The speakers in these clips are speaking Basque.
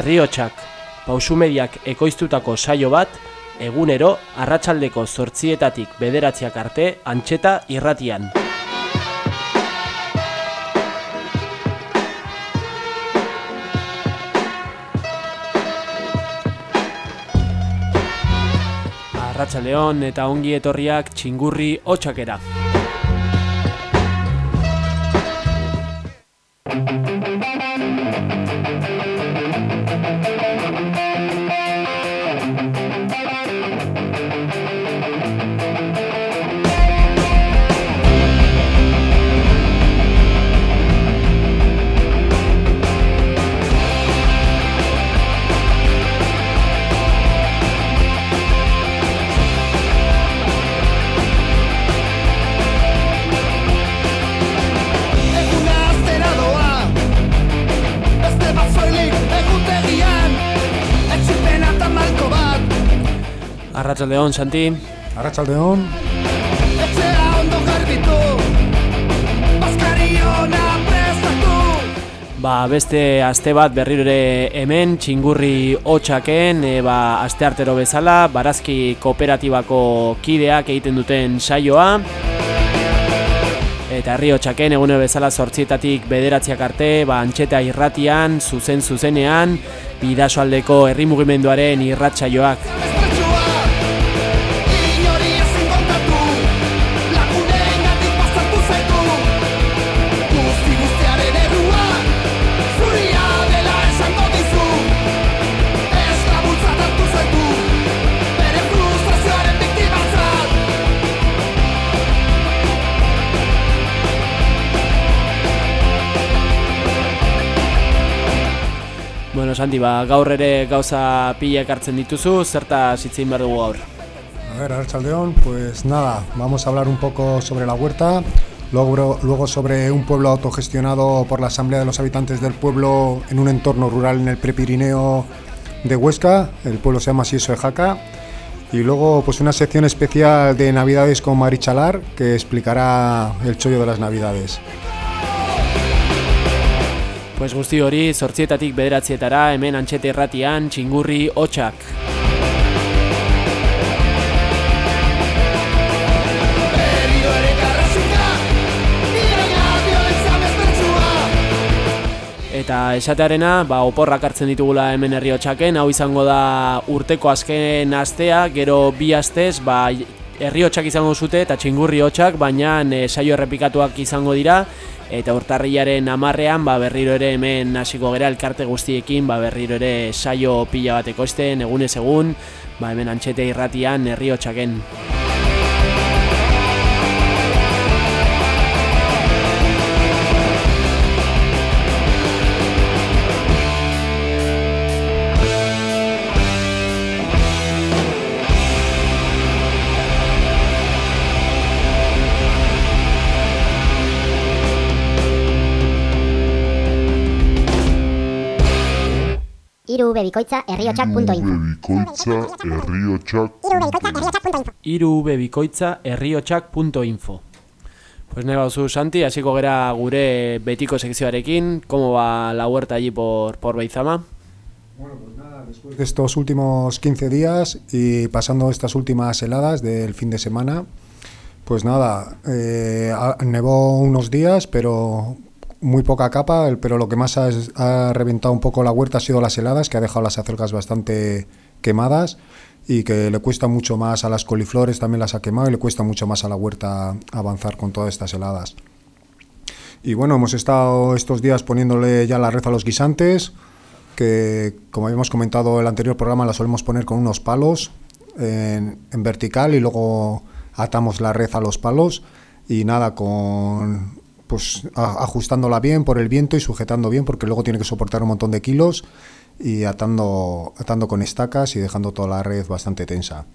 herriotsak, pausumediak ekoiztutako saio bat, egunero, arratsaldeko zortzietatik bederatziak arte, antxeta irratian. Arratxaldeon eta ongi etorriak txingurri hotxakera. Arratxaldeon, Santi. Ondo garbitu Baskari ona prestatu Ba, beste aste bat berriro ere hemen, txingurri hotxaken, e, ba, aste artero bezala, barazki kooperatibako kideak egiten duten saioa. Eta herri hotxaken, egune bezala sortzietatik bederatziak arte, ba, antxeta irratian, zuzen zuzenean, bidasoaldeko herri mugimenduaren irratsaioak. Santi, ba, gaur ere gauza pila ekartzen dituzu, zerta zitzein behar a ver, Arratsaldeon, pues nada, vamos a hablar un poco sobre la huerta, luego, luego sobre un pueblo autogestionado por la Asamblea de los Habitantes del Pueblo en un entorno rural en el Prepirineo de Huesca, el pueblo se llama Sieso de Jaca, y luego pues una sección especial de Navidades con Marichalar que explicará el chollo de las Navidades. Pues guzti hori, zortzietatik bederatzietara, hemen antxete irratian, txingurri hotxak. Eta esatearena, ba, oporrak hartzen ditugula hemen herri hotxaken, hau izango da urteko azken astea, gero bi astez, ba, herri hotxak izango zute eta txingurri hotxak, baina e, saio errepikatuak izango dira, eta urtarrilaren amarrean, ba, berriro ere hemen hasiko gera elkarte guztiekin, ba, berriro ere saio pila bat ekoizten, egunez egun, ba, hemen antxete irratian herri hotxaken. Irubebikoitza herriotsak.info Pues nega oso Santi, hasiko gera gure betiko sekzioarekin, ¿cómo va la huerta allí por, por Beizama? Bueno, pues nada, después de estos últimos 15 días y pasando estas últimas heladas del fin de semana, pues nada, eh, nevó unos días, pero muy poca capa, pero lo que más ha, reventado un poco la huerta ha sido las heladas, que ha dejado las acelgas bastante quemadas y que le cuesta mucho más a las coliflores, también las ha quemado y le cuesta mucho más a la huerta avanzar con todas estas heladas. Y bueno, hemos estado estos días poniéndole ya la red a los guisantes, que como habíamos comentado en el anterior programa la solemos poner con unos palos en vertical y luego atamos la red a los palos y nada con pues ajustándola bien por el viento y sujetando bien porque luego tiene que soportar un montón de kilos y atando atando con estacas y dejando toda la red bastante tensa.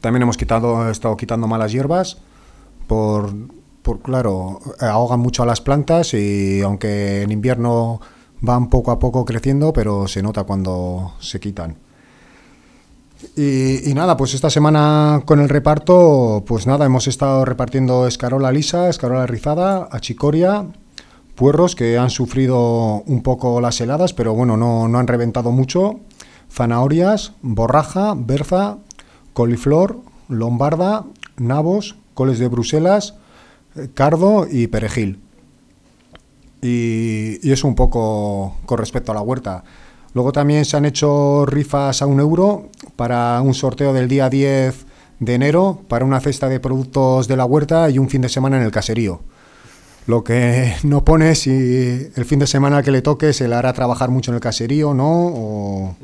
También hemos quitado estado quitando malas hierbas por por claro, ahogan mucho a las plantas y aunque en invierno van poco a poco creciendo, pero se nota cuando se quitan. Y, nada, pues esta semana con el reparto, pues nada, hemos estado repartiendo escarola lisa, escarola rizada, achicoria, puerros que han sufrido un poco las heladas, pero bueno, no, no han reventado mucho. Zanahorias, borraja, berza, coliflor, lombarda, nabos, coles de Bruselas, cardo y perejil. Y, y eso un poco con respecto a la huerta. Luego también se han hecho rifas a un euro para un sorteo del día 10 de enero para una cesta de productos de la huerta y un fin de semana en el caserío. Lo que no pone si el fin de semana que le toque se le hará trabajar mucho en el caserío, ¿no? O,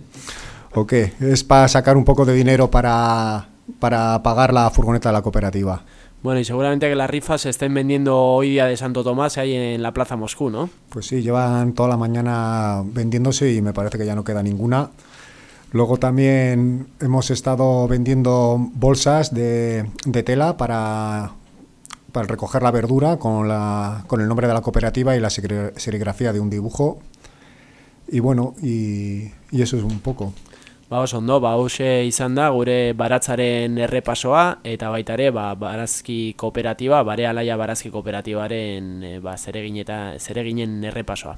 o qué. Es para sacar un poco de dinero para, para pagar la furgoneta de la cooperativa. Bueno, y seguramente que las rifas se estén vendiendo hoy día de Santo Tomás ahí en la Plaza Moscú, ¿no? Pues sí, llevan toda la mañana vendiéndose y me parece que ya no queda ninguna. Luego también hemos estado vendiendo bolsas de, de tela para, para recoger la verdura con, la, con el nombre de la cooperativa y la serigrafía de un dibujo. Y bueno, y eso es un poco. Ba, oso ondo, ba, hause izan da gure baratzaren errepasoa, eta baita ere, ba, barazki kooperatiba, bare alaia barazki kooperatibaren e, ba, zereginen errepasoa.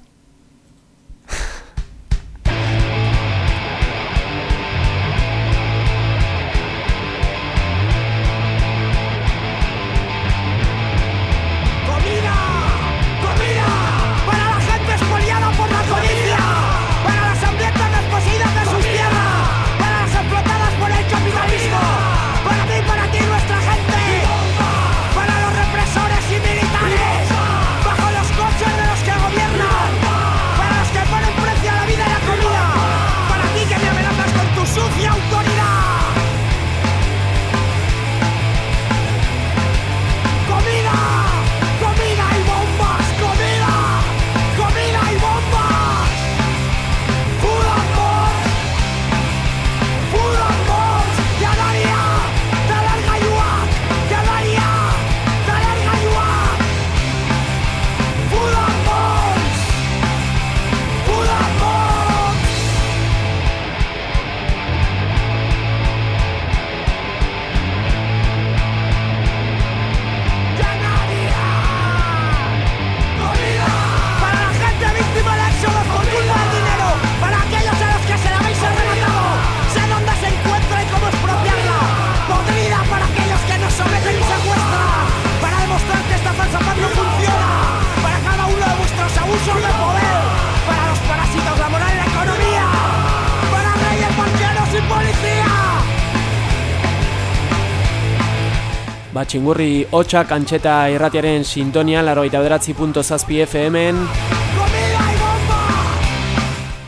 Txingurri hotxa kantxeta irratiaren sintonia, laro eta bederatzi punto zazpi FM-en,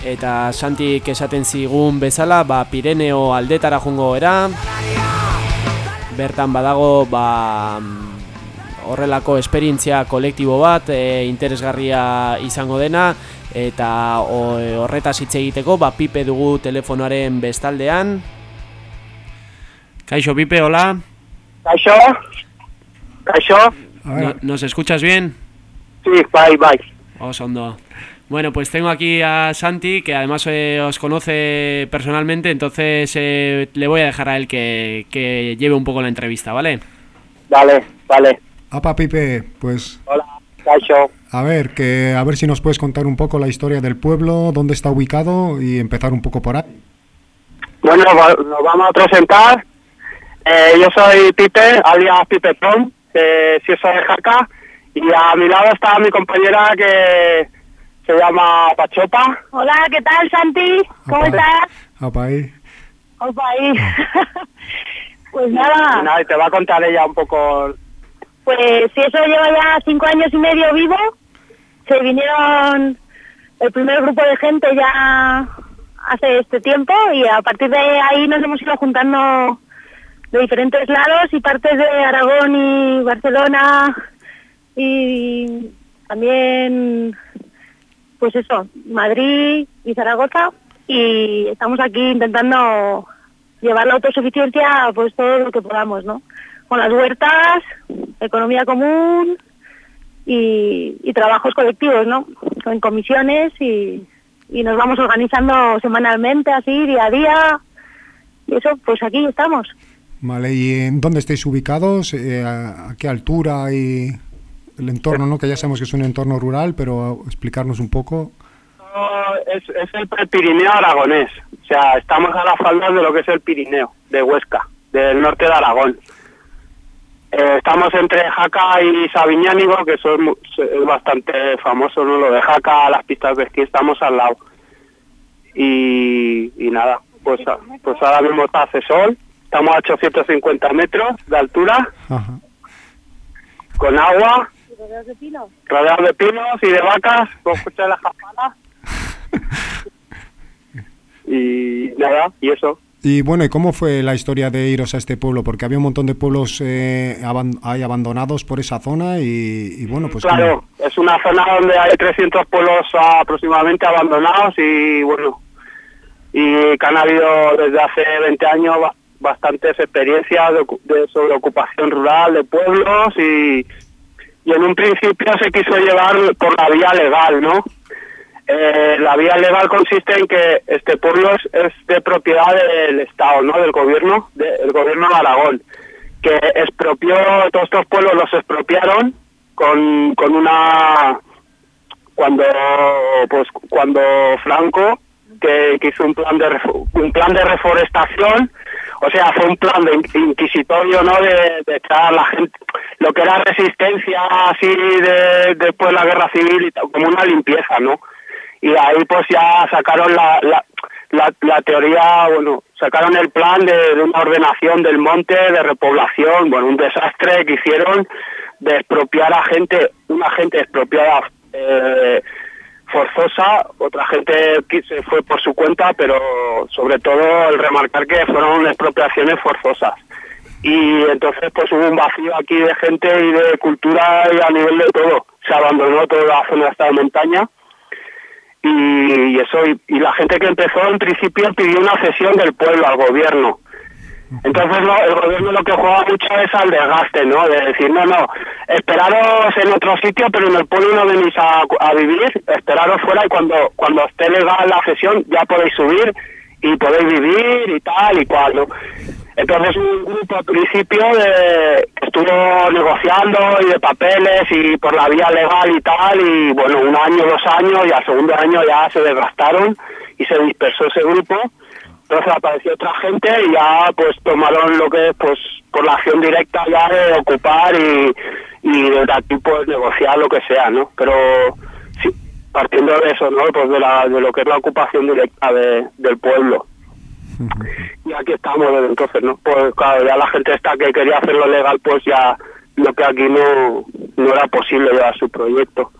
eta Santik esaten zigun bezala, ba, Pireneo aldetara jungo era, bertan badago, ba, horrelako esperientzia kolektibo bat, e, interesgarria izango dena, eta horretaz hitz egiteko, ba, Pipe dugu telefonoaren bestaldean. Kaixo, Pipe, hola. No- ver, ¿Nos escuchas bien? Sí, bai, bai. Os hondo. Bueno, pues tengo aquí a Santi, que además eh, os conoce personalmente, entonces eh, le voy a dejar a él que, que lleve un poco la entrevista, ¿vale? Vale, vale. apa Pipe, pues Hola, Kaixo. a ver, que a ver si nos puedes contar un poco la historia del pueblo, dónde está ubicado y empezar un poco por ahí. Bueno, nos vamos a presentar. Eh, yo soy Pipe, alias Pipe Prom, eh, sí soy de Jaca. Y a mi lado está mi compañera que se llama Pachopa. Hola, ¿qué tal, Santi? ¿Cómo Apa. estás? Apa ahí. Opa, ahí. pues Y nada, nada, y te va a contar ella un poco. pues si eso lleva ya cinco años y medio vivo, se vinieron el primer grupo de gente ya hace este tiempo y a partir de ahí nos hemos ido juntando de diferentes lados y partes de Aragón y Barcelona y también pues eso, Madrid y Zaragoza y estamos aquí intentando llevar la autosuficiencia pues todo lo que podamos, ¿no? Con las huertas, economía común y, trabajos colectivos, ¿no? En comisiones y, y nos vamos organizando semanalmente así, día a día y eso, pues aquí estamos. Vale, ¿y en dónde estáis ubicados? Eh, a, qué altura y el entorno, ¿no? Que ya sabemos que es un entorno rural, pero explicarnos un poco. Es, es el Pirineo aragonés. O sea, estamos a la falda de lo que es el Pirineo, de Huesca, del norte de Aragón. Eh, estamos entre Jaca y Sabiñánigo, que eso es, bastante famoso, ¿no? Lo de Jaca, las pistas de esquí, estamos al lado. Y, y nada, pues, pues ahora mismo está hace sol, estamos a 850 metros de altura, Ajá. con agua, ¿Rodeados de pino? rodeados de pinos y de vacas, con escuchar las campanas. y nada, y eso. Y bueno, ¿y cómo fue la historia de iros a este pueblo? Porque había un montón de pueblos eh, aban- hay abandonados por esa zona y, y bueno, pues... Claro, es una zona donde hay 300 pueblos aproximadamente abandonados y bueno, y que han habido desde hace 20 años bastantes experiencias de, de- sobre ocupación rural de pueblos y, y en un principio se quiso llevar por la vía legal, ¿no? Eh, la vía legal consiste en que este pueblo es, es de propiedad del Estado, ¿no? Del gobierno, de- del gobierno de Aragón, que expropió, todos estos pueblos los expropiaron con, con una cuando pues cuando Franco que, que hizo un plan de un plan de reforestación o sea fue un plan de in- inquisitorio no de, de echar a la gente lo que era resistencia así de después de la guerra civil y tal, como una limpieza no y ahí pues ya sacaron la, la, la, la teoría, bueno, sacaron el plan de, de una ordenación del monte, de repoblación, bueno, un desastre que hicieron de expropiar a gente, una gente expropiada eh, forzosa, otra gente se fue por su cuenta, pero sobre todo el remarcar que fueron expropiaciones forzosas. Y entonces pues hubo un vacío aquí de gente y de cultura y a nivel de todo. Se abandonó toda la zona esta de montaña y, y eso y, y la gente que empezó en principio pidió una cesión del pueblo al gobierno entonces no, el gobierno lo que juega mucho es al desgaste no de decir no no esperaros en otro sitio pero en el pueblo no venís a, a vivir esperaros fuera y cuando cuando esté legal la cesión ya podéis subir y podéis vivir y tal y cual ¿no? Entonces un grupo al principio de, estuvo negociando y de papeles y por la vía legal y tal y bueno, un año, dos años y al segundo año ya se desgastaron y se dispersó ese grupo. Entonces apareció otra gente y ya pues tomaron lo que es pues por la acción directa ya de ocupar y, y desde aquí pues negociar lo que sea, ¿no? Pero sí, partiendo de eso, ¿no? Pues de, la, de lo que es la ocupación directa de, del pueblo. Y aquí estamos desde entonces, ¿no? Pues claro, ya la gente esta que quería hacerlo legal, pues ya lo que aquí no, no era posible llevar su proyecto.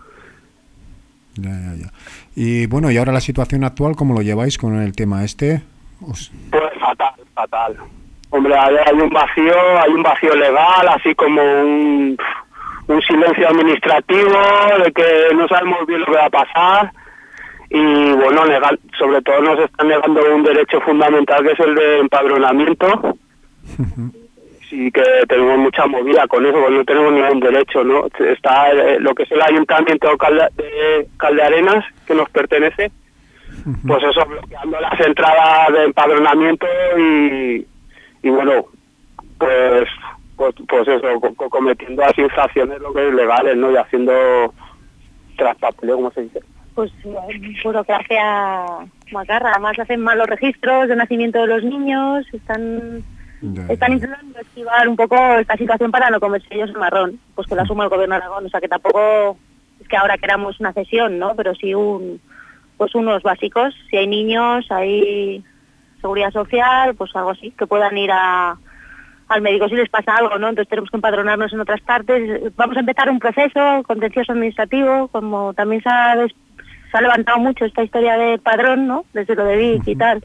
Ya, ya, ya. Y bueno, y ahora la situación actual, ¿cómo lo lleváis con el tema este? Os- Pues fatal, fatal. Hombre, hay, hay un vacío, hay un vacío legal, así como un, un silencio administrativo de que no sabemos bien lo que va a pasar. Y bueno, legal, sobre todo nos están negando un derecho fundamental que es el de empadronamiento. Sí que tenemos mucha movida con eso, porque no tenemos ningún derecho, ¿no? Está eh, lo que es el ayuntamiento de Calde, de Caldearenas, que nos pertenece, pues eso, bloqueando las entradas de empadronamiento y, y bueno, pues, pues, pues eso, co- co- cometiendo las infracciones lo que es legales, ¿no? Y haciendo traspapeleo, ¿cómo se dice? Pues eh, burocracia macarra. Además hacen malos registros de nacimiento de los niños, están ya, están intentando esquivar un poco esta situación para no comerse ellos el marrón, pues que lo asuma el gobierno de Aragón. O sea que tampoco es que ahora queramos una cesión, ¿no? Pero sí un pues unos básicos. Si hay niños, hay seguridad social, pues algo así, que puedan ir a al médico si les pasa algo, ¿no? Entonces tenemos que empadronarnos en otras partes. Vamos a empezar un proceso contencioso administrativo, como también se ha, se ha levantado mucho esta historia del padrón, ¿no? Desde lo de Vic y tal.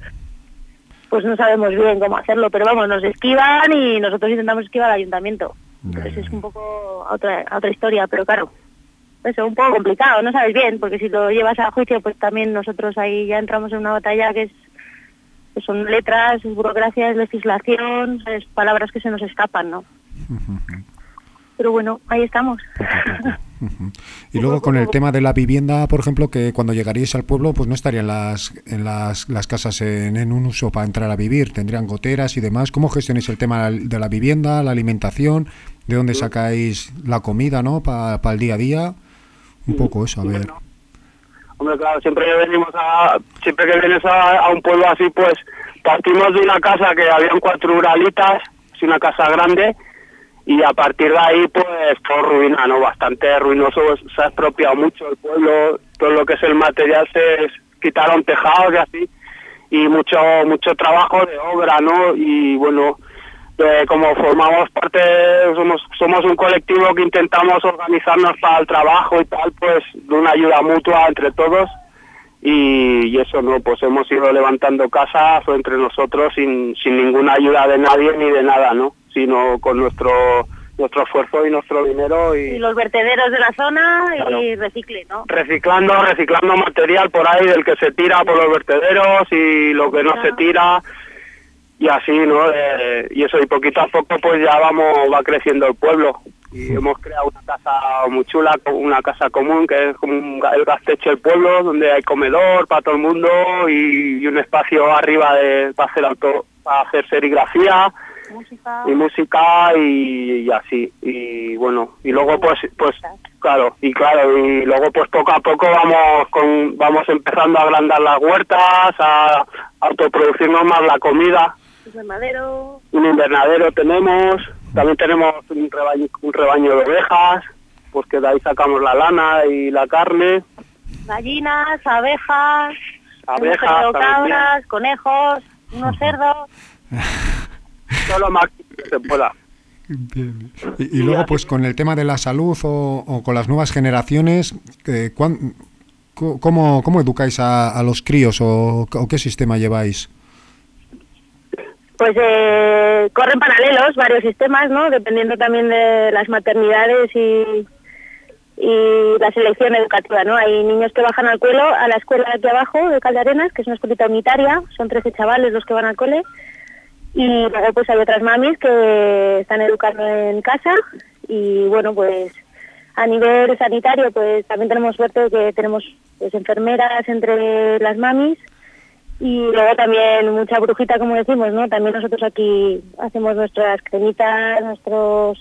Pues no sabemos bien cómo hacerlo, pero vamos, nos esquivan y nosotros intentamos esquivar al ayuntamiento. Entonces es un poco otra, otra historia, pero claro, eso un poco complicado, no sabes bien, porque si lo llevas a juicio, pues también nosotros ahí ya entramos en una batalla que es que son letras, es burocracia, es legislación, es palabras que se nos escapan, ¿no? Pero bueno, ahí estamos. Y luego con el tema de la vivienda, por ejemplo, que cuando llegaríais al pueblo, pues no estarían las, en las, las casas en, en un uso para entrar a vivir, tendrían goteras y demás. ¿Cómo gestionáis el tema de la vivienda, la alimentación? ¿De dónde sacáis la comida, no? Para el día a día. Un poco eso, a ver. Bueno, Hombre, claro, siempre que venimos a, siempre que vienes a, a un pueblo así, pues partimos de una casa que habían cuatro uralitas, es una casa grande, y a partir de ahí, pues todo ruina, ¿no? Bastante ruinoso, pues, se ha expropiado mucho el pueblo, todo lo que es el material se quitaron tejados y así, y mucho mucho trabajo de obra, ¿no? Y bueno, eh, como formamos parte, somos, somos un colectivo que intentamos organizarnos para el trabajo y tal, pues de una ayuda mutua entre todos y, y eso, ¿no? Pues hemos ido levantando casas entre nosotros sin, sin ninguna ayuda de nadie ni de nada, ¿no? Sino con nuestro nuestro esfuerzo y nuestro dinero Y y los vertederos de la zona Claro. y recicle, ¿no? reciclando, reciclando material por ahí del que se tira por los vertederos y lo que no se tira y así, ¿no? Eh, y eso, y poquito a poco pues ya vamos, va creciendo el pueblo. Y hemos creado una casa muy chula, una casa común que es como un, el gastecho del pueblo, donde hay comedor para todo el mundo y, y un espacio arriba de, para hacer auto, para hacer serigrafía Música. y música y, y así y bueno y luego pues pues claro y claro y luego pues poco a poco vamos con vamos empezando a agrandar las huertas a autoproducirnos más la comida Invernadero, un invernadero tenemos también tenemos un rebaño un rebaño de ovejas pues que de ahí sacamos la lana y la carne. Gallinas, abejas, abejas cabras, conejos, unos cerdos. todo lo más que se pueda. Y, y luego, pues con el tema de la salud o, o con las nuevas generaciones, eh, cuán- ¿cómo, ¿cómo educáis a, a los críos o, o qué sistema lleváis? Pues eh, corren paralelos varios sistemas, ¿no? Dependiendo también de las maternidades y, y la selección educativa, ¿no? Hay niños que bajan al cuelo, a la escuela aquí abajo, de Caldearenas, que es una escuelita unitaria, son 13 chavales los que van al cole, y luego pues hay otras mamis que están educando en casa, y bueno, pues a nivel sanitario pues también tenemos suerte de que tenemos pues, enfermeras entre las mamis, y luego también mucha brujita, como decimos, ¿no? También nosotros aquí hacemos nuestras cremitas, nuestros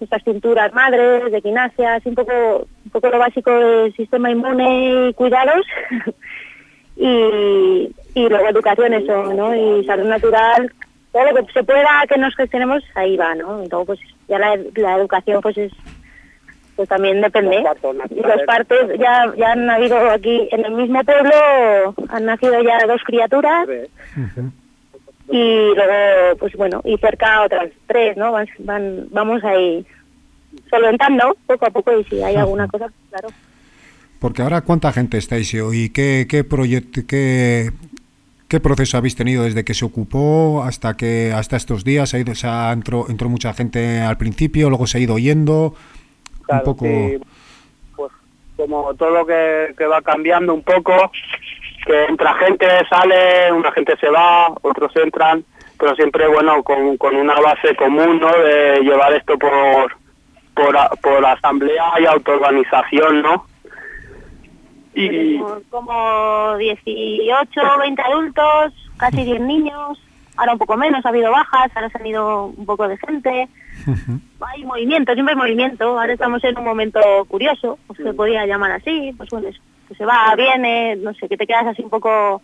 nuestras cinturas madres, de quinasia, así un poco, un poco lo básico del sistema inmune y cuidados. y, y luego educación, eso, ¿no? Y salud natural, todo lo que se pueda que nos gestionemos, ahí va, ¿no? Y luego, pues, ya la, la educación, pues, es pues también depende. Y los partos ya, ya han habido aquí, en el mismo pueblo, han nacido ya dos criaturas y luego, pues bueno, y cerca otras tres, ¿no? Van, van, vamos ahí solventando poco a poco y si hay alguna cosa, claro. Porque ahora, ¿cuánta gente estáis y qué, qué proyecto, qué, qué proceso habéis tenido desde que se ocupó hasta que hasta estos días? Ha ido, se ha, entró, entró mucha gente al principio, luego se ha ido yendo. Claro, un poco. sí, pues como todo lo que, que va cambiando un poco, que entra gente, sale, una gente se va, otros entran, pero siempre, bueno, con, con una base común, ¿no? De llevar esto por, por, por asamblea y autoorganización, ¿no? Y, Tenemos como 18, 20 adultos, casi 10 niños, ahora un poco menos, ha habido bajas, ahora se han ido un poco de gente. Hay movimiento, siempre hay movimiento. Ahora estamos en un momento curioso, pues se podría llamar así, pues bueno, eso, que se va, viene, no sé, que te quedas así un poco...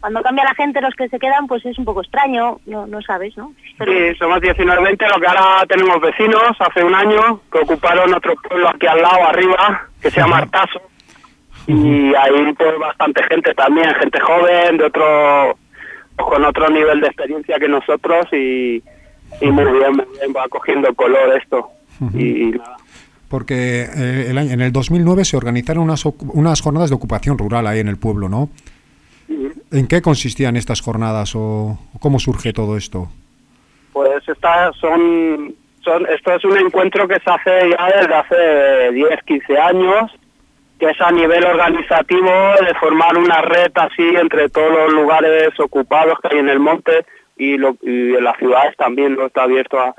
Cuando cambia la gente, los que se quedan, pues es un poco extraño, no, no sabes, ¿no? Pero Sí, somos 19 20, lo que ahora tenemos vecinos, hace un año, que ocuparon otro pueblo aquí al lado, arriba, que se llama Artaso. Y ahí pues bastante gente también, gente joven, de otro, con otro nivel de experiencia que nosotros y, y muy bien, muy bien, va cogiendo color esto. Y nada. Porque eh, el año- en el 2009 se organizaron unas, unas jornadas de ocupación rural ahí en el pueblo, ¿no? ¿En qué consistían estas jornadas o cómo surge todo esto? Pues estas son, son, esto es un encuentro que se hace ya desde hace 10, 15 años, que es a nivel organizativo de formar una red así entre todos los lugares ocupados que hay en el monte y, lo, y en las ciudades también, no está abierto a,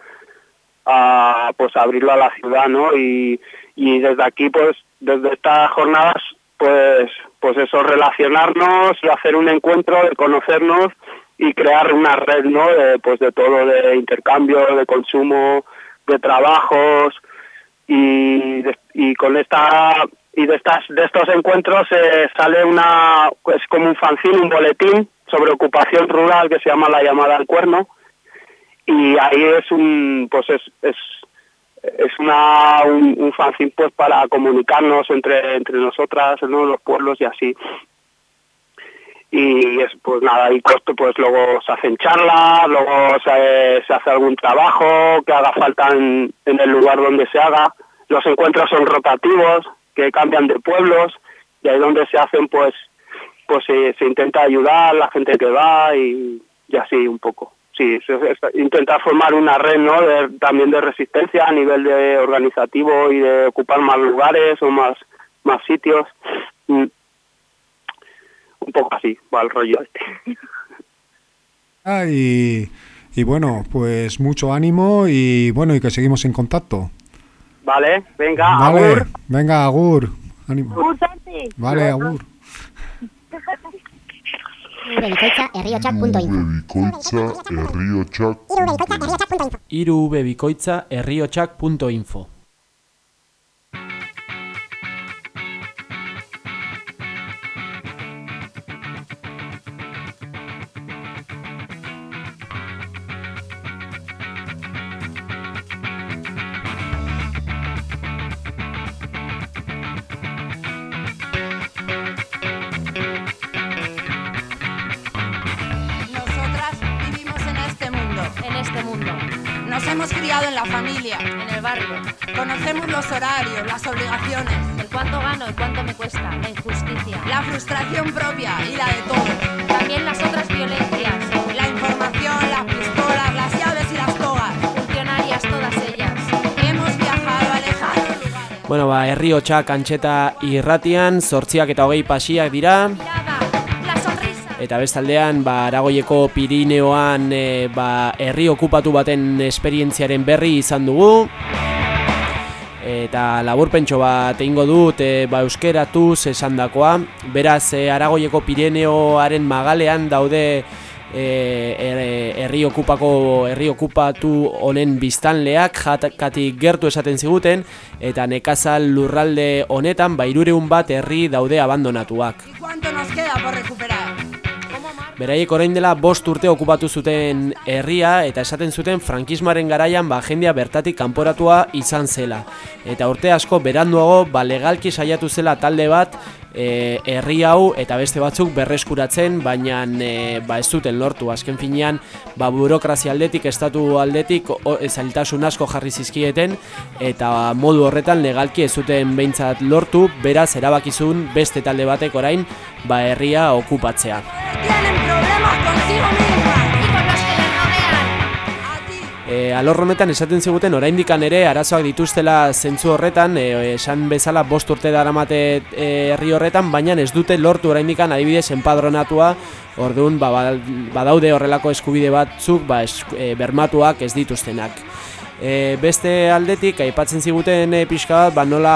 a pues abrirlo a la ciudad, ¿no? Y, y desde aquí, pues, desde estas jornadas, pues, pues eso, relacionarnos y hacer un encuentro, de conocernos y crear una red, ¿no? De, pues de todo, de intercambio, de consumo, de trabajos y, y con esta y de estas de estos encuentros eh, sale una es como un fanzine, un boletín sobre ocupación rural que se llama la llamada al cuerno y ahí es un pues es es una un, un pues para comunicarnos entre entre nosotras ¿no? los pueblos y así y es pues nada y costo pues luego se hacen charlas luego se, se hace algún trabajo que haga falta en, en el lugar donde se haga los encuentros son rotativos que cambian de pueblos y ahí donde se hacen pues pues se, se intenta ayudar a la gente que va y, y así un poco sí se, se- intentar formar una red no de, también de resistencia a nivel de organizativo y de ocupar más lugares o más más sitios Mm. un poco así va el rollo este Ah, y, y bueno, pues mucho ánimo y bueno, y que seguimos en contacto. vale venga Vale, agur. venga, Agur. Ánimo. Agur. Vale, Agur. herriotxak.info Bikoitza irubebikoitza herriotxak.info ba, herriotxak antxeta irratian, sortziak eta hogei pasiak dira. Eta bestaldean, ba, Aragoieko Pirineoan e, ba, herri okupatu baten esperientziaren berri izan dugu. Eta laburpentxo bat egingo dut e, ba, euskeratuz esandakoa. Beraz, e, Aragoieko Pirineoaren magalean daude herri okupako herri okupatu honen biztanleak jatakatik gertu esaten ziguten eta nekazal lurralde honetan ba hirureun bat herri daude abandonatuak. Beraiek orain dela bost urte okupatu zuten herria eta esaten zuten frankismoaren garaian ba jendea bertatik kanporatua izan zela. Eta urte asko beranduago ba legalki saiatu zela talde bat e, herri hau eta beste batzuk berreskuratzen, baina e, ba ez zuten lortu. Azken finean ba burokrazia aldetik, estatu aldetik o, e, zailtasun asko jarri zizkieten eta modu horretan legalki ez zuten behintzat lortu, beraz erabakizun beste talde batek orain ba herria okupatzea. E, alor honetan esaten ziguten oraindikan ere arazoak dituztela zentzu horretan, e, esan bezala bost urte daramate e, herri horretan, baina ez dute lortu oraindikan adibidez enpadronatua, orduan ba, ba- badaude horrelako eskubide batzuk ba, es, e, bermatuak ez dituztenak. E, beste aldetik, aipatzen ziguten e, pixka bat, ba, nola,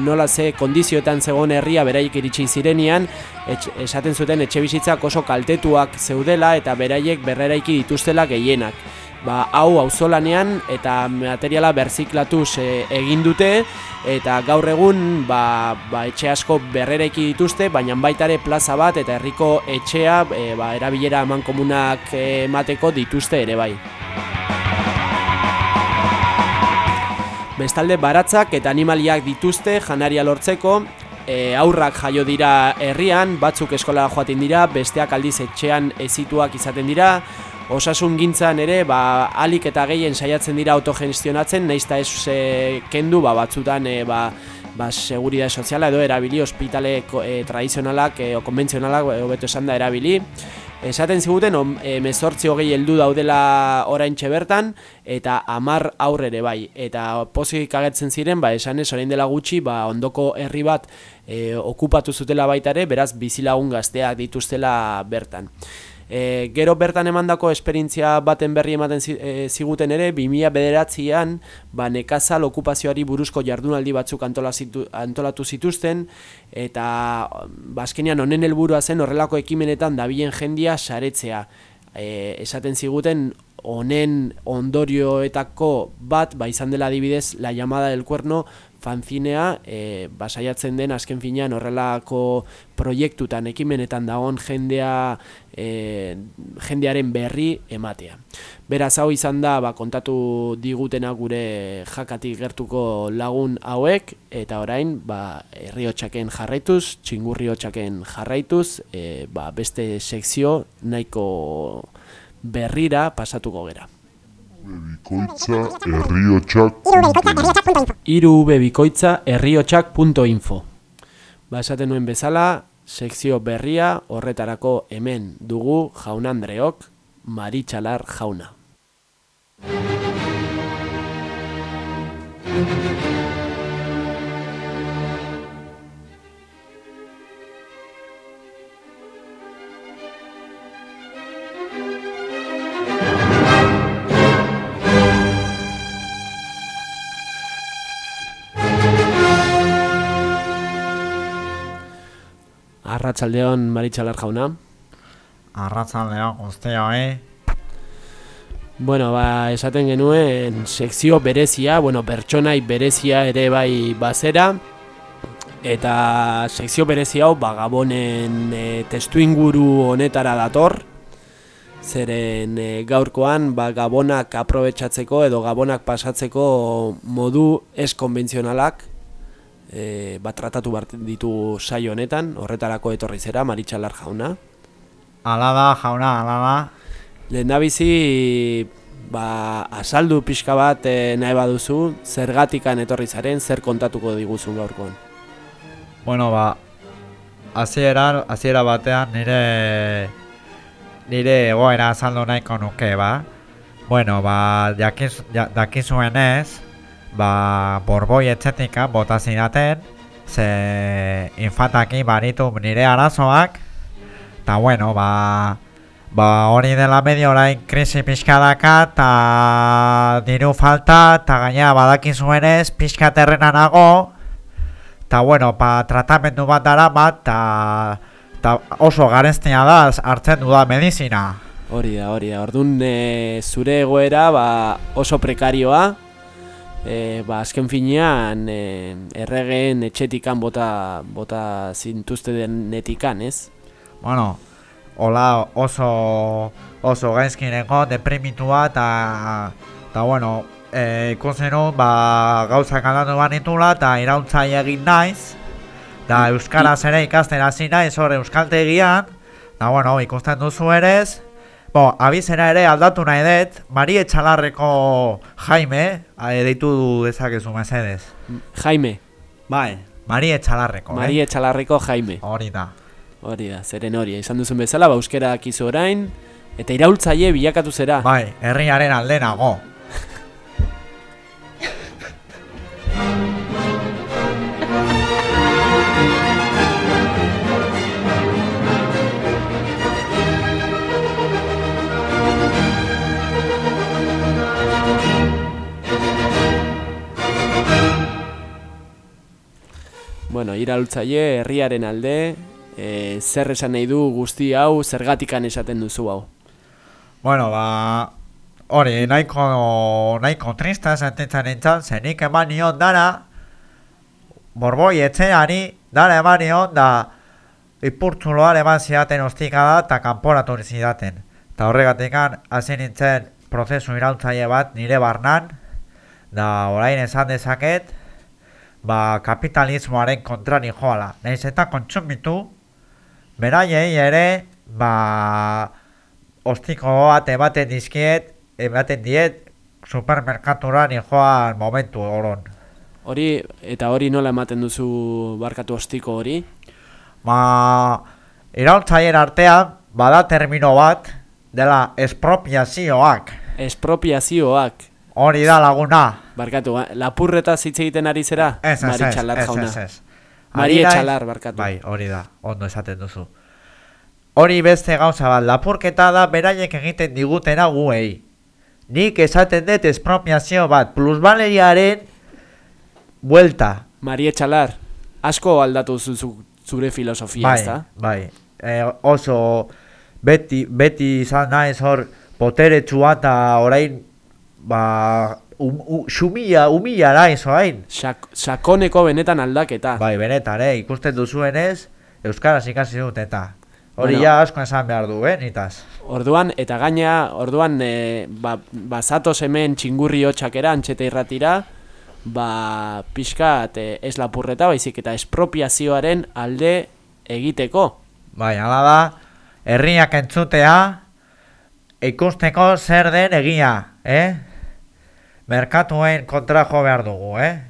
nola ze kondizioetan zegoen herria beraiek iritsi zirenean, etx, esaten zuten etxe bizitzak oso kaltetuak zeudela eta beraiek berreraiki dituztela gehienak ba, hau auzolanean eta materiala berziklatuz e, egin dute eta gaur egun ba, ba, etxe asko berreraiki dituzte, baina baita ere plaza bat eta herriko etxea e, ba, erabilera eman komunak emateko dituzte ere bai. Bestalde baratzak eta animaliak dituzte janaria lortzeko, e, aurrak jaio dira herrian, batzuk eskolara joaten dira, besteak aldiz etxean ezituak izaten dira, osasun gintzan ere, ba, alik eta gehien saiatzen dira autogestionatzen, nahiz ez e, kendu, ba, batzutan e, ba, ba, seguridade soziala edo erabili, ospitale e, tradizionalak, e, o konbentzionalak, e, hobeto esan da erabili. Esaten ziguten, om, e, mezortzi hogei heldu daudela oraintxe bertan, eta amar aurre ere bai. Eta pozik agertzen ziren, ba, esan ez orain dela gutxi, ba, ondoko herri bat e, okupatu zutela baita ere, beraz bizilagun gazteak dituztela bertan. E, gero bertan emandako esperientzia baten berri ematen zi- e, ziguten ere, 2000 bederatzean, ba, nekazal okupazioari buruzko jardunaldi batzuk zitu, antolatu zituzten, eta ba, azkenean honen helburua zen horrelako ekimenetan dabilen jendia saretzea. E, esaten ziguten honen ondorioetako bat, ba izan dela adibidez, la llamada del cuerno fanzinea, e, basaiatzen den azken finean horrelako proiektutan, ekimenetan dagon jendea, e, jendearen berri ematea. Beraz hau izan da, ba, kontatu digutena gure jakatik gertuko lagun hauek, eta orain, ba, herriotxaken jarraituz, txingurriotxaken jarraituz, e, ba, beste sekzio nahiko berrira pasatuko gera. Irubebikoitza Ba esaten nuen bezala, sekzio berria horretarako hemen dugu jaun Andreok, Maritxalar jauna. Arratsaldeon Maritxalar jauna. Arratzaldeo guztioi. Bueno, ba, esaten genuen sekzio berezia, bueno, pertsonai berezia ere bai bazera eta sekzio berezi hau ba, Gabonen e, testu inguru honetara dator zeren e, gaurkoan ba, Gabonak aprobetsatzeko edo Gabonak pasatzeko modu ez konbentzionalak e, bat tratatu behar ditu saio honetan, horretarako etorri zera, Maritxalar jauna. Ala da, jauna, ala da. Lehendabizi ba, asaldu pixka bat e, nahi baduzu, zergatikan etorri zaren, zer kontatuko diguzun gaurkoan. Bueno, ba, hasiera hasiera batean nire nire egoera azaldu nahiko nuke, ba. Bueno, ba, jakiz, ja, dakizuenez, ba, borboi etxetika bota zidaten, ze infantaki baritu nire arazoak, eta bueno, ba, ba hori dela medio orain krisi pixka daka, eta diru falta, eta gaina badakizuenez, pixka terrena nago, eta bueno, pa tratamendu bat dara bat, eta ta oso garestia da hartzen duda medizina. Hori da, hori da. Orduan e, zure egoera ba, oso prekarioa, e, ba, azken finean e, erregeen etxetikan bota, bota zintuzte denetikan, ez? Bueno, hola oso oso gaizkineko deprimitua eta eta bueno, e, ikusi nu ba gauzak aldatu banitula eta irautzaile egin naiz. Da euskaraz ere ikasten hasi naiz hor euskaltegian. Da bueno, ikusten duzu erez. Bo, abizena ere aldatu nahi dut, Mari Etxalarreko Jaime, deitu dezakezu mesedez. Jaime, Bai, Mari Etxalarreko, Mari eh? Etxalarreko Jaime. Hori da. Hori da, zeren hori, izan duzun bezala, ba, euskera akizu orain, eta iraultzaile bilakatu zera. Bai, herriaren alde Bueno, iraultzaile, herriaren alde, e, zer esan nahi du guzti hau, zergatikan esaten duzu hau. Bueno, ba... Hori, nahiko, nahiko trista sentitzen nintzen, zenik eman nion dara, borboi etxeari, dara eman nion da, ipurtzuloan eman zidaten ostika da, eta kanporatu zidaten. Eta horregatikan, hasi nintzen prozesu irautzaile bat nire barnan, da orain esan dezaket, ba, kapitalismoaren kontrari joala. Nahiz eta kontsumitu, beraiei ere, ba, ostiko bat ematen dizkiet, ematen diet, supermerkaturan joan momentu oron. Hori, eta hori nola ematen duzu barkatu ostiko hori? Ba, iraultzaien artean, bada termino bat, dela espropiazioak. Espropiazioak. Hori da laguna. Barkatu, ba, lapurreta hitz egiten ari zera? Ez, ez, Mari ez, ez, ez. Mari Etxalar, barkatu. Bai, hori da, ondo esaten duzu. hori beste gauza bat, lapurketa da beraiek egiten digutena guei. Nik esaten dut espropiazio bat, plusbaleriaren buelta. Marie Txalar, asko aldatu zuzu, zure filosofia, Bai, ezta? bai. E, oso beti, beti izan naiz hor poteretsua eta orain ba, um, u, xumila, umila naiz orain. Sak, sakoneko benetan aldaketa. Bai, benetan, eh, ikusten duzuenez, Euskaraz ikasi dut eta. Hori Bueno. ja asko esan behar du, eh, nitaz. Orduan, eta gaina, orduan, e, ba, bazatoz hemen txingurri hotxakera, antxeta irratira, ba, pixkat e, ez lapurreta, baizik eta espropiazioaren alde egiteko. Bai, hala da, herriak entzutea, ikusteko zer den egia, eh? Merkatuen kontra jo behar dugu, eh?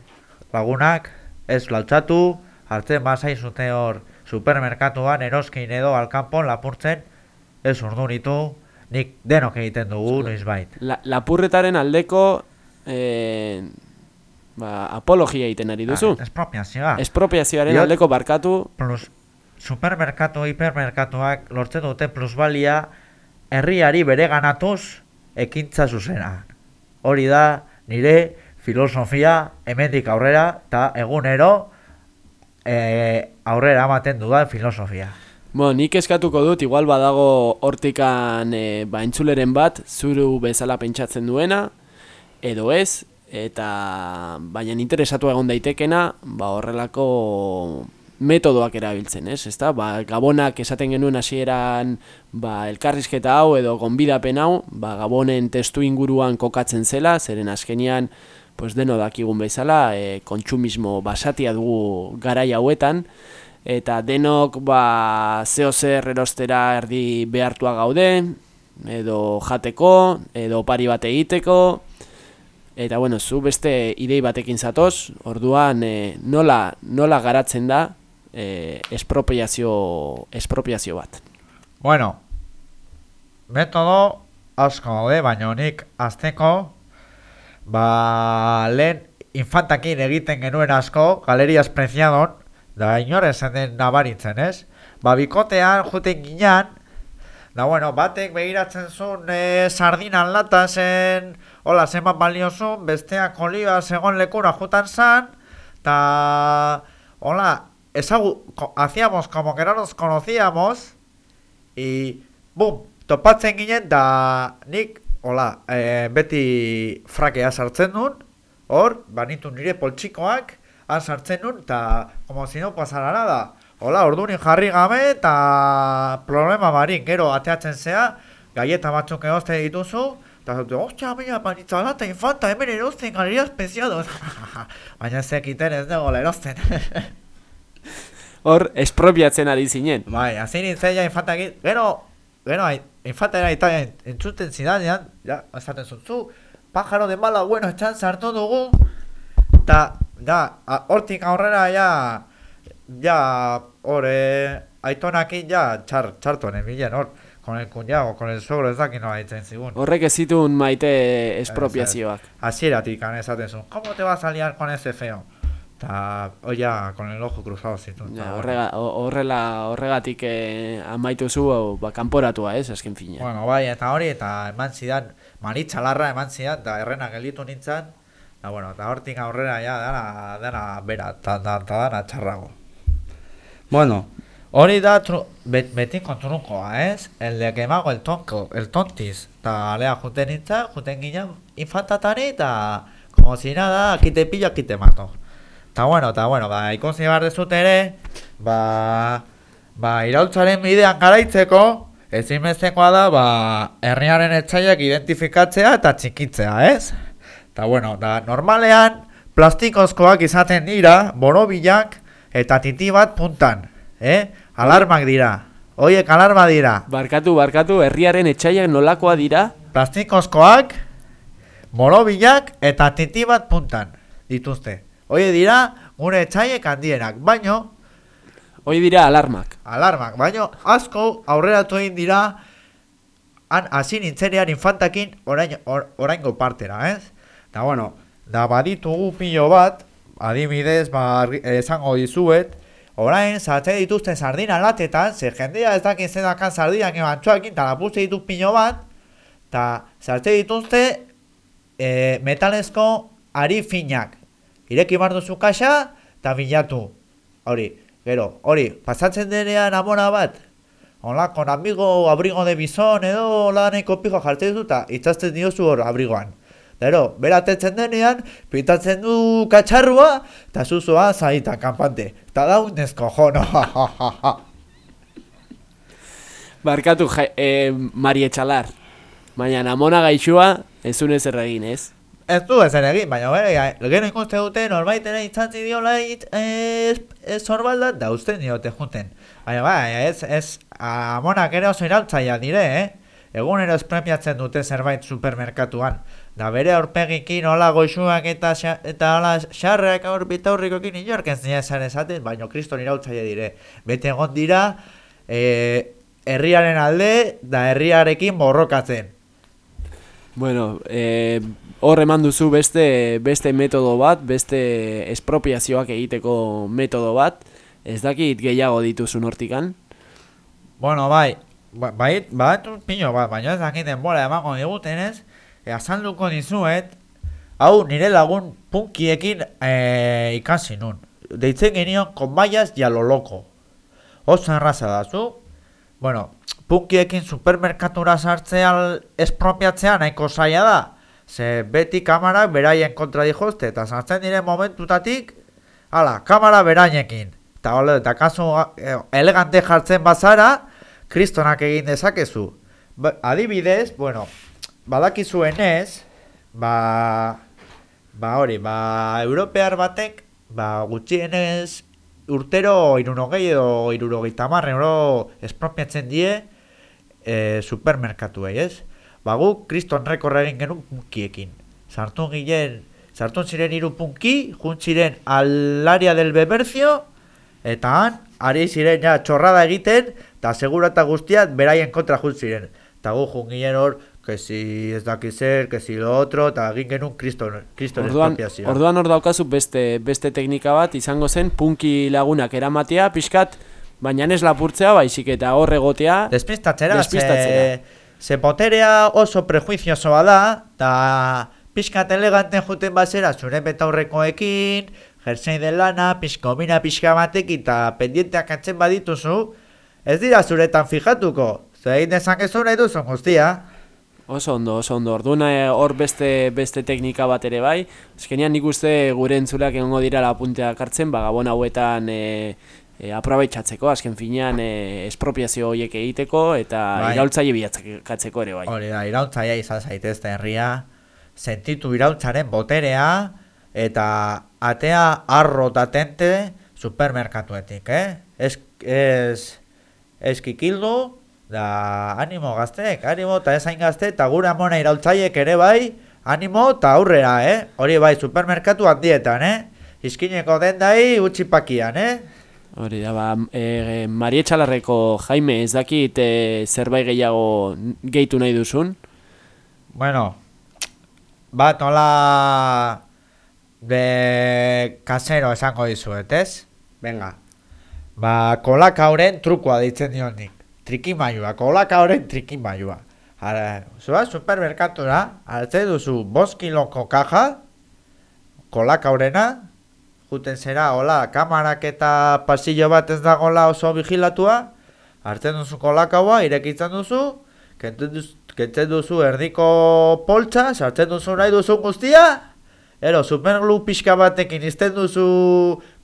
Lagunak, ez lautzatu, hartzen bazaizute hor supermerkatuan eroskin edo alkanpon lapurtzen, ez urduritu, nik denok egiten dugu, noizbait. La, lapurretaren aldeko e, ba, apologia egiten ari duzu. Ah, espropiazioa. Espropiazioaren Diot- aldeko barkatu, Plus, supermerkatu, hipermerkatuak lortzen dute plusbalia herriari bere ganatuz ekintza zuzena. Hori da nire filosofia hemendik aurrera eta egunero e, aurrera ematen dudan filosofia. Bueno, nik eskatuko dut, igual badago hortikan e, ba, entzuleren bat, zuru bezala pentsatzen duena, edo ez, eta baina interesatu egon daitekena, ba, horrelako metodoak erabiltzen, ez? Ezta? Ba, gabonak esaten genuen hasieran ba, elkarrizketa hau edo gonbidapen hau, ba, gabonen testu inguruan kokatzen zela, zeren azkenian pues deno dakigun bezala, e, kontsumismo basatia dugu garai hauetan, eta denok ba zeo zer erostera erdi behartua gaude, edo jateko, edo pari bat egiteko, eta bueno, zu beste idei batekin zatoz, orduan e, nola, nola garatzen da e, espropiazio, espropiazio bat. Bueno, metodo asko daude, baina nik azteko, ba, lehen infantakin egiten genuen asko, galerias preziadon, da inore zen den nabaritzen, ez? Ba, bikotean juten ginean, da bueno, batek begiratzen zuen e, sardinan lata zen, hola, zenbat baliozun, besteak oliba segon lekura jutan zan, ta, hola, hacíamos como que no nos conocíamos, y, bum, topatzen ginen, da, nik, hola, e, beti frakea sartzen nun, hor, banitu nire poltsikoak, han sartzen nun, eta, como si no pasara nada, hola, ordunin jarri gabe, eta problema barik, gero ateatzen zea, gaieta batzuk egoste dituzu, eta dute, ostia, baina, banitzala eta infanta, hemen erosten galeria espeziados, baina zekiten ez dago erosten. Hor, espropiatzen ari zinen. Bai, hasi nintzen ja infantak gero, gero, infantera eta entzuten zidanean, ja, esaten zutzu, pájaro de mala bueno etxan sartu dugu, eta, da, hortik aurrera ja, ja, hor, eh, aitonakin ja, txar, txartu bilen, hor, con el cuñado, con el sogro ez dakit nola ditzen zigun. Horrek ez zituen maite espropiazioak. Hasieratik han esaten zuen, ¿cómo te vas a liar con ese feo? Eta, oia, con el ojo cruzado zituen. Ja, horrega, ho- horrela, horregatik eh, amaitu zu hau, ba, kanporatua, ez, azken finean. Bueno, bai, eta hori, eta eman zidan, maritxalarra eman zidan, eta errena gelditu nintzen, eta bueno, eta hortik aurrera ja, dana, dana bera, eta da, da, dana txarrago. Bueno, Hori da tru, bet, betiko trukoa, ez? El de que mago el tonko, el tontis. Eta alea juten nintzen, juten ginen infantatari, eta como si nada, aquí te pillo, aquí te mato. Eta bueno, eta bueno, ba, ikusi behar dezut ere, ba, ba, iraultzaren bidean garaitzeko, ezinbestekoa da, ba, herriaren etxaiak identifikatzea eta txikitzea, ez? Eta bueno, da, normalean, plastikozkoak izaten dira, borobilak eta titi bat puntan, eh? Alarmak dira, hoiek alarma dira. Barkatu, barkatu, herriaren etxaiak nolakoa dira? Plastikozkoak, borobilak eta titi bat puntan dituzte. Hoie dira, gure etxaiek handienak, baino, Hoi dira alarmak. alarmak, baino asko aurreratu egin dira han hasi nintzenean infantakin orain, or, oraingo partera, ez? Da bueno, da baditugu pilo bat, adibidez, ba, esango dizuet, orain sartzen dituzte sardina latetan, ze jendea ez dakit zedakan sardinak ebantxoakin, eta lapuzte dituz pino bat, eta sartzen dituzte e, metalezko ari finak. Ireki bar duzu kaxa, eta bilatu. Hori, gero, hori, pasatzen denean amona bat, Hola, con amigo abrigo de bizon edo laneko pijo jartzen dizu eta itzazten diozu hor abrigoan. Gero, beratetzen denean, pitatzen du katxarrua, eta zuzua zaita kanpante. Eta da un descojono, Barkatu, ja, e, Mari Etxalar. Baina namona gaixua, ez unez erregin, ez? Ez du ezer egin, baina bere, gero ikuste dute norbait ere itzantzi diola ez, zorbaldat, da usten diote junten. Baina bai, ez, ez, amonak ere oso irautzaia dire, eh? Egunero espremiatzen dute zerbait supermerkatuan. Da bere aurpegikin hola goxuak eta xa, eta hola xarreak aur bitaurrikokin inork ez dira esan esaten, baina kriston irautzaile dire. Bete egon dira, eh, herriaren alde da herriarekin borrokatzen. Bueno, e, hor eman duzu beste, beste metodo bat, beste espropiazioak egiteko metodo bat. Ez dakit gehiago dituzun hortikan. Bueno, bai, ba- bai, bat pino bat, baina ez dakit denbora emango diguten ez, e, azalduko dizuet, hau nire lagun punkiekin e, ikasi nun. Deitzen genion konbaiaz jalo loko. Oso erraza da zu. Bueno, punkiekin supermerkatura sartzea espropiatzea nahiko zaila da. Ze beti kamarak beraien kontra dijozte eta sartzen diren momentutatik, hala, kamara berainekin. Eta hole, eta kasu eh, elegante jartzen bazara, kristonak egin dezakezu. Ba, adibidez, bueno, badakizuenez, ba, ba hori, ba, europear batek, ba, gutxienez, urtero irunogei edo irurogeita hamar euro espropiatzen die e, supermerkatuei, ez? Ba, guk kriston rekorra egin genuen punkiekin. Sartu gilen, sartu ziren hiru punki, jun ziren al área del bebercio, eta han, ari ziren ja txorrada egiten, eta segurata guztiat beraien kontra jun ziren. Eta gu jun ginen hor, que si ez daki zer, que si lo otro, eta egin genuen kriston, kriston Orduan, orduan hor daukazu beste, beste teknika bat, izango zen punki lagunak eramatea, pixkat, baina ez lapurtzea, baizik eta hor egotea. Despistatzera, Despistatzera. Ze, ze boterea oso prejuiziosoa da, eta pixkat elegante juten bazera zure betaurrekoekin, jersei de lana, pixko mina pixka batek eta pendienteak atzen badituzu, ez dira zuretan fijatuko, ze egin dezakezu nahi duzun guztia. Oso ondo, oso ondo. Orduan eh, hor beste beste teknika bat ere bai. Azkenean nik uste gure entzuleak egongo dira apunteak hartzen, ba gabon hauetan e, e, aprobetxatzeko, azken finean e, espropiazio horiek egiteko eta Bai. iraultzaile bilatzatzeko ere bai. Hori da, irautzaia izan zaitezte herria, sentitu irautzaren boterea, eta atea arro tatente supermerkatuetik, eh? Ez, ez, ez kikildu, da animo gaztek, animo eta ez hain gazte, eta gure amona irautzaiek ere bai, animo eta aurrera, eh? Hori bai, supermerkatu handietan, eh? Izkineko dendai utxipakian, eh? Hori da, ba, e, Marietxalarreko Jaime ez dakit e, zerbait gehiago gehitu nahi duzun. Bueno, bat nola de kasero esango dizuet, ez? Venga. Ba, kolakauren trukoa deitzen dionik. Trikimailua, kolakauren trikimailua. Ara, zua supermerkatura, hartzen duzu bost kiloko kaja, kolakaurena, juten zera, hola, kamarak eta pasillo bat ez dagola oso vigilatua, hartzen duzu kolakaua, irekitzen duzu, kentzen duzu, kentzen duzu erdiko poltsa, sartzen duzu nahi duzu guztia, ero, superglu pixka batekin izten duzu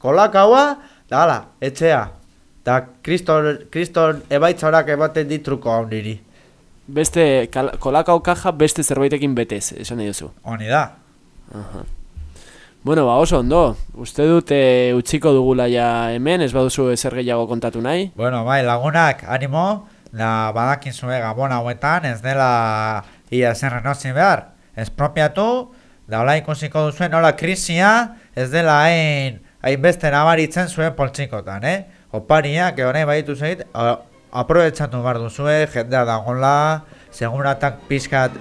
kolakaua, da hala, etxea. Da, kriston, kriston ebaitza horak ematen ditruko hau niri. Beste, kolakao kaja beste zerbaitekin betez, esan nahi duzu. Honi da. Aha. Bueno, ba oso ondo. Uste dut e, utziko dugula ja hemen, ez baduzu ezer gehiago kontatu nahi. Bueno, bai, lagunak, animo, da badakin zue gabon hauetan, ez dela ia zer renozi behar. Espropiatu, da hola ikusiko duzuen nola krisia, ez dela hain, hain beste nabaritzen zuen poltsikotan, eh? Opariak, egon baditu zeit, aprobetsatu behar duzue, jendea dagoela, seguratak pixkat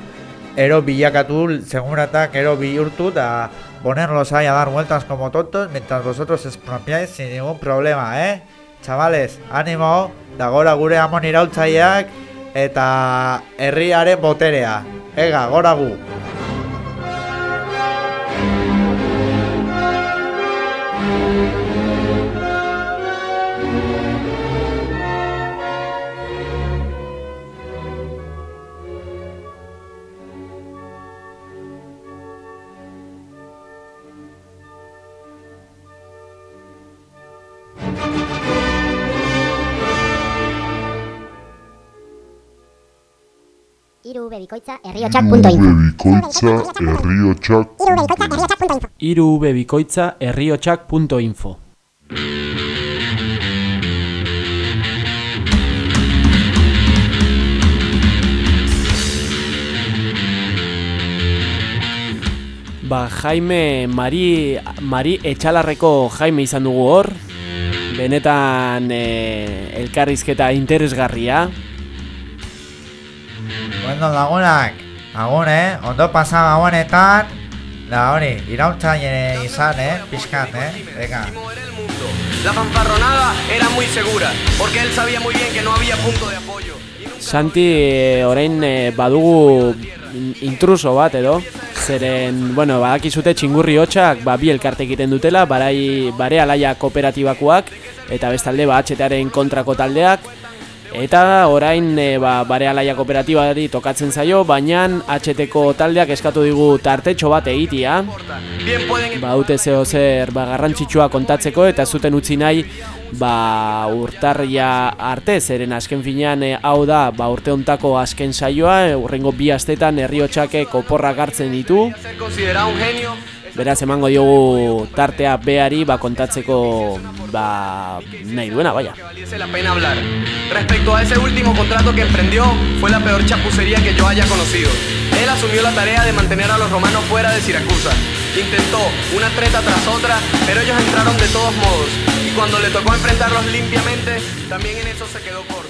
ero bilakatu, seguratak ero bihurtu, da ponerlos ahí a dar vueltas como tontos mientras vosotros expropiáis sin ningún problema, ¿eh? Chavales, ánimo, da gora gure amon iraultzaileak eta herriaren boterea. Ega, gora gu! Hiru bebikoitza herriotxak.info Bebikoitza herriotxak Hiru bebikoitza herriotxak.info Ba, Jaime, Mari, Mari Etxalarreko Jaime izan dugu hor. Benetan eh, elkarrizketa interesgarria Bueno, lagunak, lagun, eh? Ondo pasa gauenetan, da hori, iraultzaile izan, eh? Pixkat, eh? Venga. La fanfarronada era muy segura, porque él sabía muy bien que no había punto de apoyo. Santi eh, orain eh, badugu in- intruso bat edo Zeren, bueno, badakizute txingurri hotxak ba, bi elkarte egiten dutela Barai, bare alaia kooperatibakoak Eta bestalde ba, HTaren kontrako taldeak Eta orain e, ba, bare alaia kooperatibari tokatzen zaio Baina HTko taldeak eskatu digu tartetxo bat egitea. Ba, dute zeo zer ba, garrantzitsua kontatzeko eta zuten utzi nahi ba, urtarria arte, zeren azken finean e, hau da ba, urte hontako azken saioa, e, urrengo bi astetan herriotxake koporrak hartzen ditu, Beraz emango diogu tartea beari ba, kontatzeko ba, nahi duena, valiese la pena hablar. Respecto a ese último contrato que emprendió, fue la peor chapucería que yo haya conocido. Él asumió la tarea de mantener a los romanos fuera de Siracusa. Intentó una treta tras otra, pero ellos entraron de todos modos. Y cuando le tocó enfrentarlos limpiamente, también en eso se quedó corto.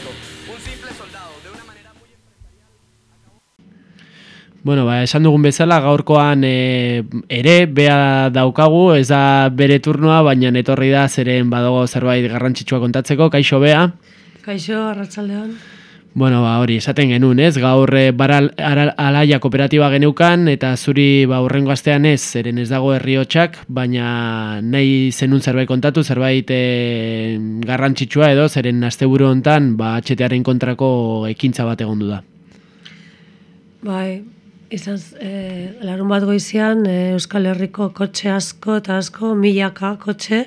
Bueno, ba, esan dugun bezala gaurkoan e, ere bea daukagu, ez da bere turnoa, baina etorri da zeren badago zerbait garrantzitsua kontatzeko, kaixo bea. Kaixo, arratsaldean. Bueno, ba, hori, esaten genuen, ez? Gaur e, baral, aral, alaia kooperatiba geneukan, eta zuri ba, urrengo astean ez, zeren ez dago herriotxak, baina nahi zenun zerbait kontatu, zerbait e, garrantzitsua edo, zeren asteburu hontan, ba, HTaren kontrako ekintza bat egondu da. Bai, izan e, larun bat goizian e, Euskal Herriko kotxe asko eta asko, milaka kotxe,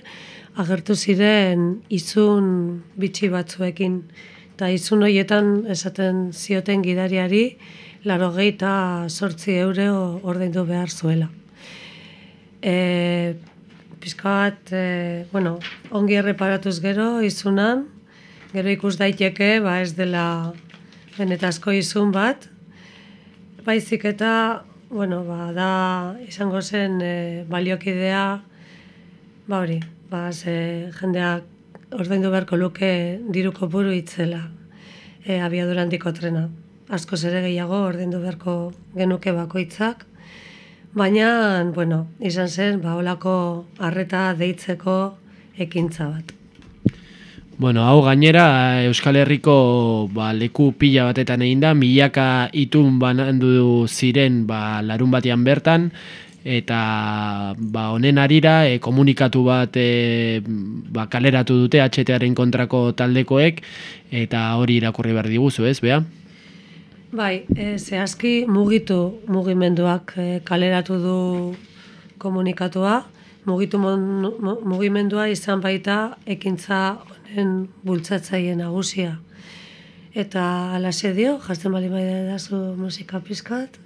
agertu ziren izun bitxi batzuekin. Eta izun horietan esaten zioten gidariari, laro geita sortzi euro ordaindu behar zuela. E, pizka bat, e, bueno, ongi erreparatuz gero izunan, gero ikus daiteke, ba ez dela benetazko izun bat, baizik eta, bueno, ba, da izango zen e, baliokidea, ba hori, ba, ze jendeak ordaindu beharko luke diru kopuru itzela e, abiadura handiko trena. Askoz ere gehiago ordaindu beharko genuke bakoitzak, baina, bueno, izan zen, ba, holako harreta deitzeko ekintza bat. Bueno, hau gainera Euskal Herriko ba, leku pila batetan egin da, milaka itun banandu ziren ba, larun batean bertan, eta ba, honen arira e, komunikatu bat e, ba, kaleratu dute HTaren kontrako taldekoek, eta hori irakurri behar diguzu, ez, bea? Bai, e, zehazki mugitu mugimenduak e, kaleratu du komunikatua, mugitu mugimendua izan baita ekintza honen bultzatzaile nagusia. Eta alaxe dio, jazten bali bai dazu musika pizkat.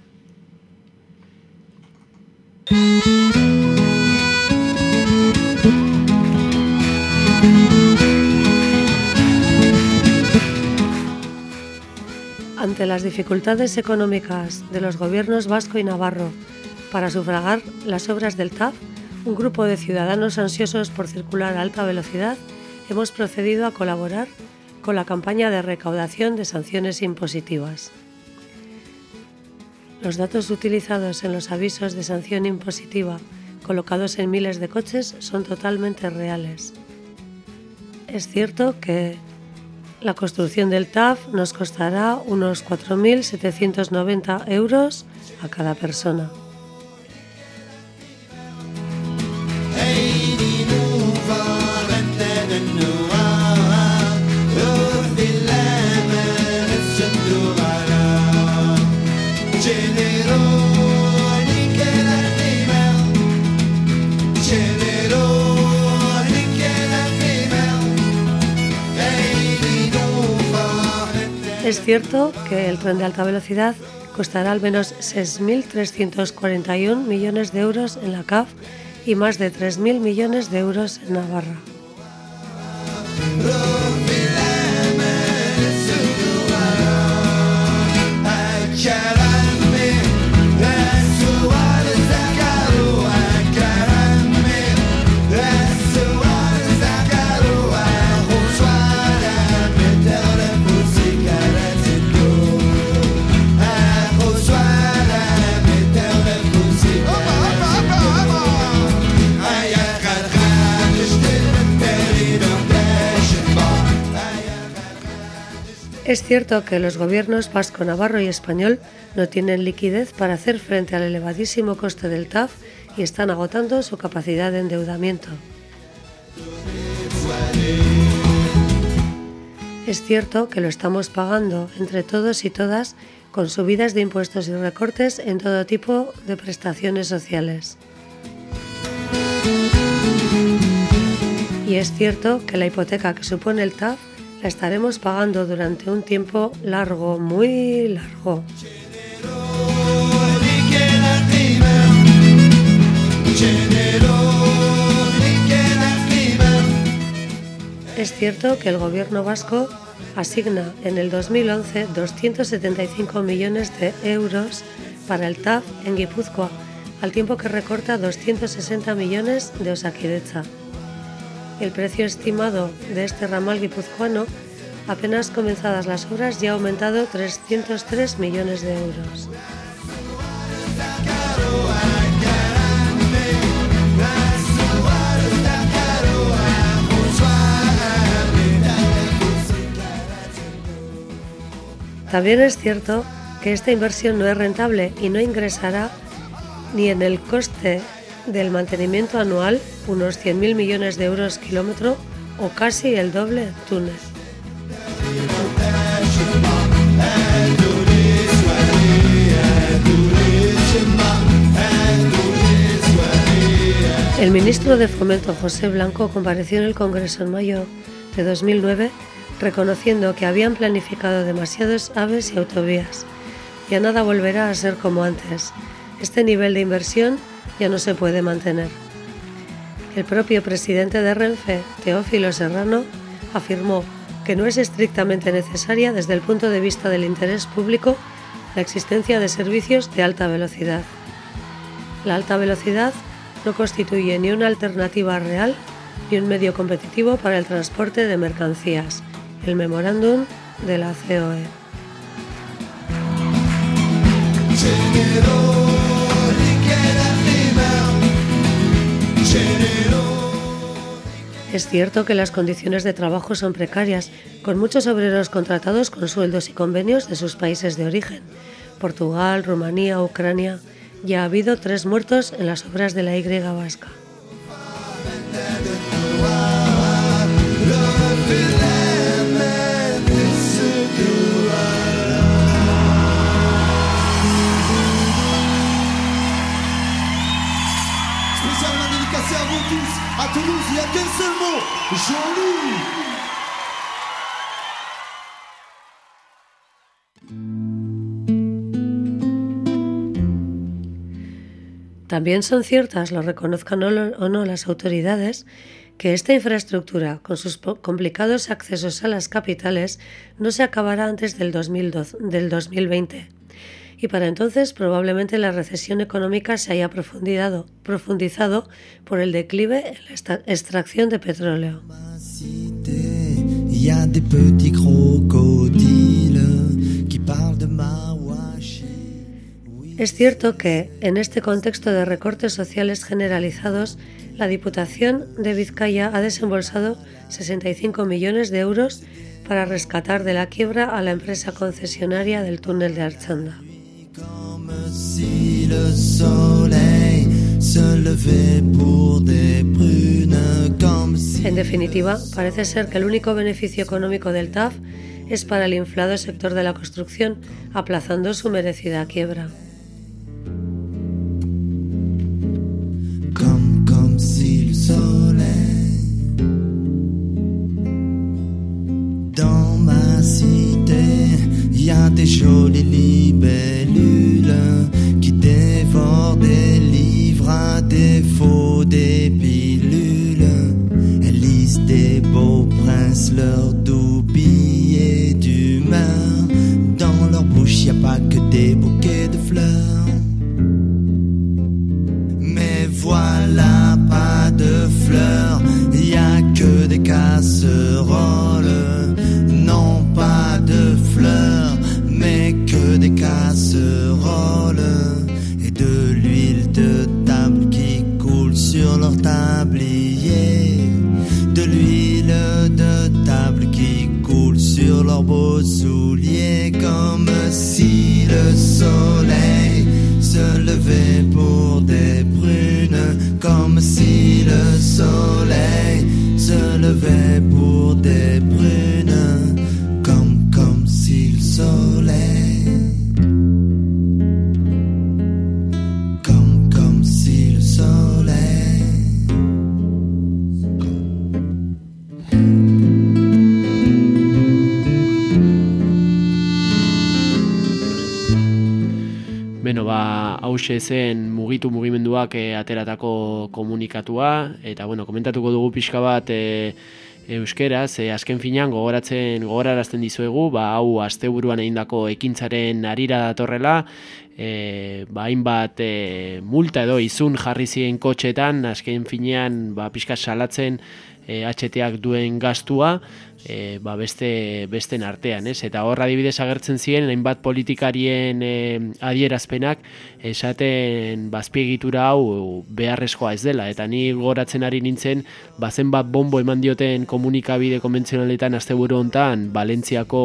Ante las dificultades económicas de los gobiernos vasco y navarro para sufragar las obras del TAF, un grupo de ciudadanos ansiosos por circular a alta velocidad hemos procedido a colaborar con la campaña de recaudación de sanciones impositivas. Los datos utilizados en los avisos de sanción impositiva colocados en miles de coches son totalmente reales. Es cierto que la construcción del TAF nos costará unos 4.790 euros a cada persona. Cierto que el tren de alta velocidad costará al menos 6.341 millones de euros en la CAF y más de 3.000 millones de euros en Navarra. Es cierto que los gobiernos vasco, navarro y español no tienen liquidez para hacer frente al elevadísimo coste del TAF y están agotando su capacidad de endeudamiento. Es cierto que lo estamos pagando entre todos y todas con subidas de impuestos y recortes en todo tipo de prestaciones sociales. Y es cierto que la hipoteca que supone el TAF la estaremos pagando durante un tiempo largo, muy largo. Es cierto que el gobierno vasco asigna en el 2011 275 millones de euros para el TAF en Guipúzcoa, al tiempo que recorta 260 millones de Osakidecha. El precio estimado de este ramal guipuzcoano, apenas comenzadas las obras, ya ha aumentado 303 millones de euros. También es cierto que esta inversión no es rentable y no ingresará ni en el coste del mantenimiento anual, unos 100.000 millones de euros kilómetro o casi el doble túnel. El ministro de Fomento José Blanco compareció en el Congreso en mayo de 2009 reconociendo que habían planificado demasiados aves y autovías. Ya nada volverá a ser como antes. Este nivel de inversión ya no se puede mantener. El propio presidente de Renfe, Teófilo Serrano, afirmó que no es estrictamente necesaria desde el punto de vista del interés público la existencia de servicios de alta velocidad. La alta velocidad no constituye ni una alternativa real ni un medio competitivo para el transporte de mercancías, el memorándum de la COE. Es cierto que las condiciones de trabajo son precarias, con muchos obreros contratados con sueldos y convenios de sus países de origen. Portugal, Rumanía, Ucrania. Ya ha habido tres muertos en las obras de la Y vasca. También son ciertas, lo reconozcan o no las autoridades, que esta infraestructura, con sus complicados accesos a las capitales, no se acabará antes del, 2012 del 2020. Y para entonces probablemente la recesión económica se haya profundizado, profundizado por el declive en la extracción de petróleo. Es cierto que, en este contexto de recortes sociales generalizados, la Diputación de Vizcaya ha desembolsado 65 millones de euros para rescatar de la quiebra a la empresa concesionaria del túnel de Archanda. Si le soleil se levait pour des prunes comme si En definitiva, parece ser que el único beneficio económico del TAF es para el inflado sector de la construcción, aplazando su merecida quiebra. comme, comme si le soleil dans ma cité il y a des mugimenduak e, ateratako komunikatua, eta bueno, komentatuko dugu pixka bat e, euskeraz, e, azken finean gogoratzen gogorarazten dizuegu, ba, hau asteburuan egindako ekintzaren arira datorrela, e, ba, hainbat e, multa edo izun jarri ziren kotxetan, azken finean ba, pixka salatzen e, HTak duen gastua, e, ba beste besten artean, ez? Eta hor adibidez agertzen ziren hainbat politikarien e, adierazpenak esaten bazpiegitura hau beharrezkoa ez dela eta ni goratzen ari nintzen bazen bat bombo eman dioten komunikabide konbentzionaletan asteburu hontan Valentziako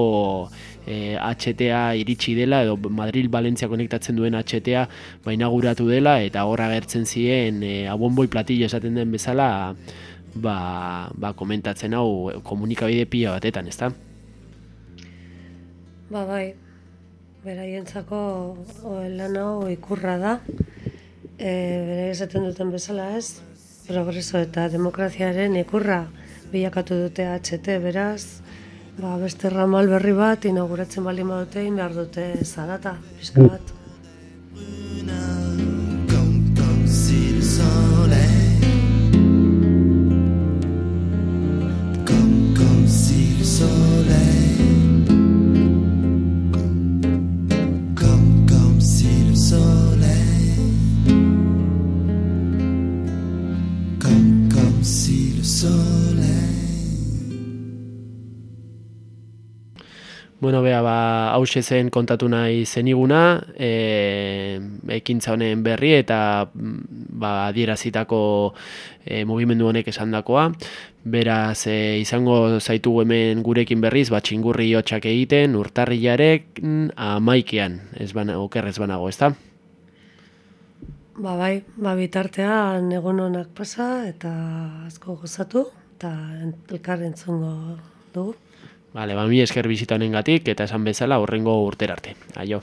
e, HTA iritsi dela edo Madrid Valentzia konektatzen duen HTA ba inauguratu dela eta hor agertzen ziren e, a bombo y platillo esaten den bezala ba, ba komentatzen hau komunikabide pila batetan, ezta? Ba bai, beraientzako lan hau ikurra da. E, bere esaten duten bezala ez, progreso eta demokraziaren ikurra bilakatu dute HT, beraz, ba, beste ramal berri bat inauguratzen baldin badute behar dute zarata, pizka bat. Bueno, bea, ba, hause zen kontatu nahi zeniguna, e, ekintza honen berri eta mm, ba, adierazitako e, mugimendu honek esandakoa. Beraz, e, izango zaitugu hemen gurekin berriz, ba, txingurri hotxak egiten, urtarrilarek amaikean, ez bana, oker ez banago, ezta? Ba bai, ba bitartean egun honak pasa eta asko gozatu eta elkar entzungo dugu. Vale, ba, mi esker bizita honengatik eta esan bezala horrengo urterarte. Aio.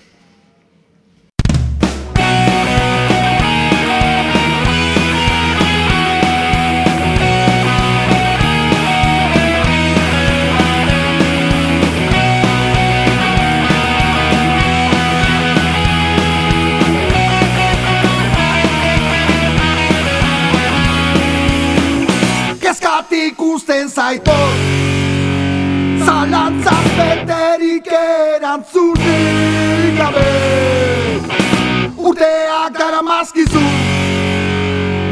Kezkatik usten zaitor Zalantzaz beterik erantzunik gabe Urteak dara mazkizu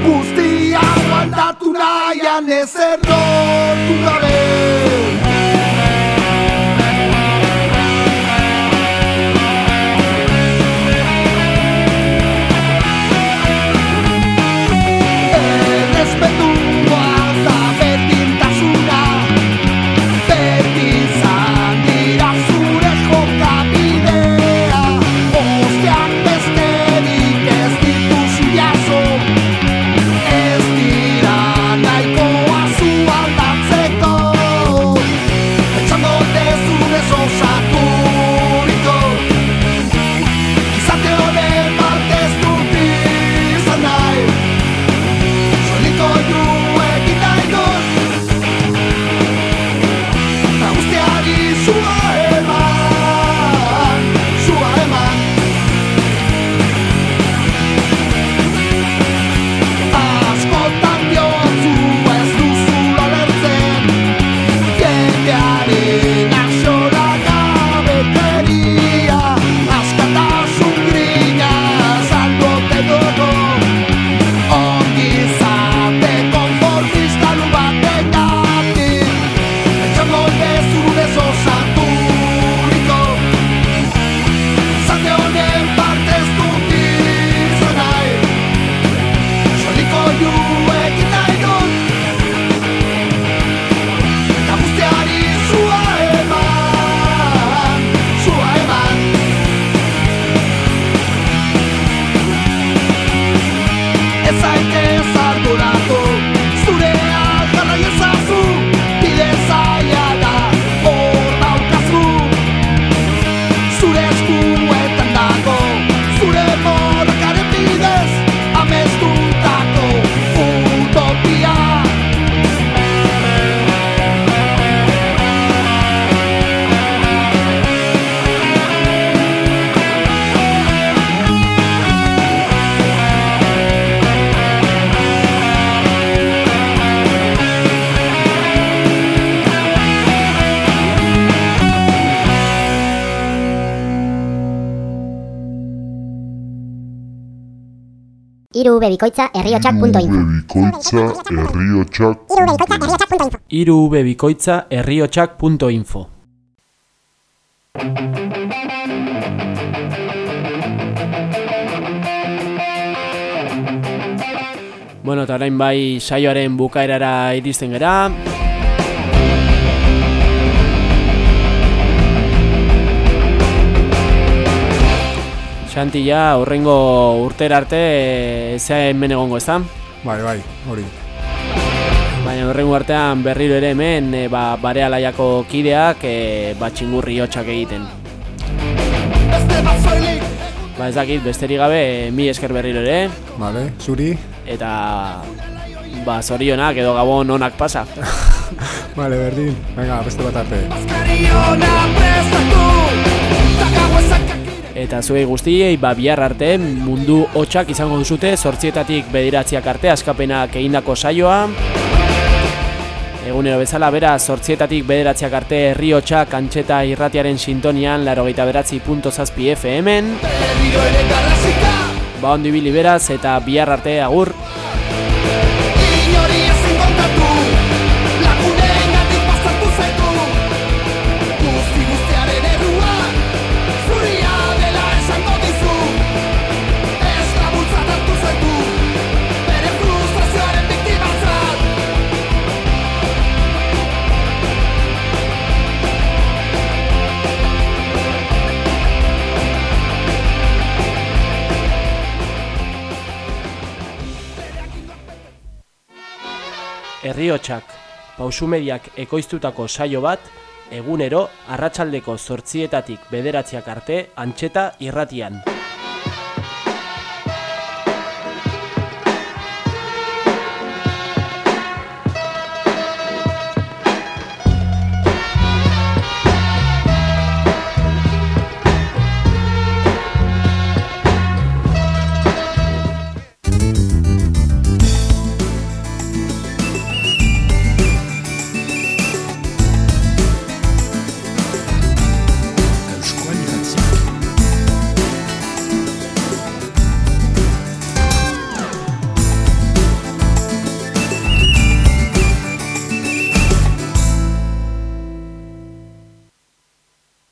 Guztia aguantatu nahian ezer lortu gabe irubebikoitza herriotxak.info Bikoitza herriotxak irubebikoitza herriotxak.info Bueno, eta orain bai saioaren bukaerara iristen gera. Xanti ja, horrengo urtera arte e, zea hemen egongo ez da? Bai, bai, hori. Baina horrengo artean berriro ere hemen e, ba, bare alaiako kideak e, ba, txingurri hotxak egiten. Ba ez dakit, besterik gabe, e, mi esker berriro ere. Vale, zuri. Eta ba, zorionak edo gabon onak pasa. Vale, berdin. Venga, beste bat arte. Eta zuei guztiei, ba, bihar arte mundu hotxak izango duzute, sortzietatik bediratziak arte askapenak egindako saioa. Egunero bezala bera, sortzietatik bederatziak arte herri hotxak antxeta irratiaren sintonian larogeita beratzi punto zazpi FM-en. Ba ondo ibili beraz eta bihar arte agur. Herriotsak, pausumediak ekoiztutako saio bat, egunero arratsaldeko zortzietatik bederatziak arte antxeta irratian.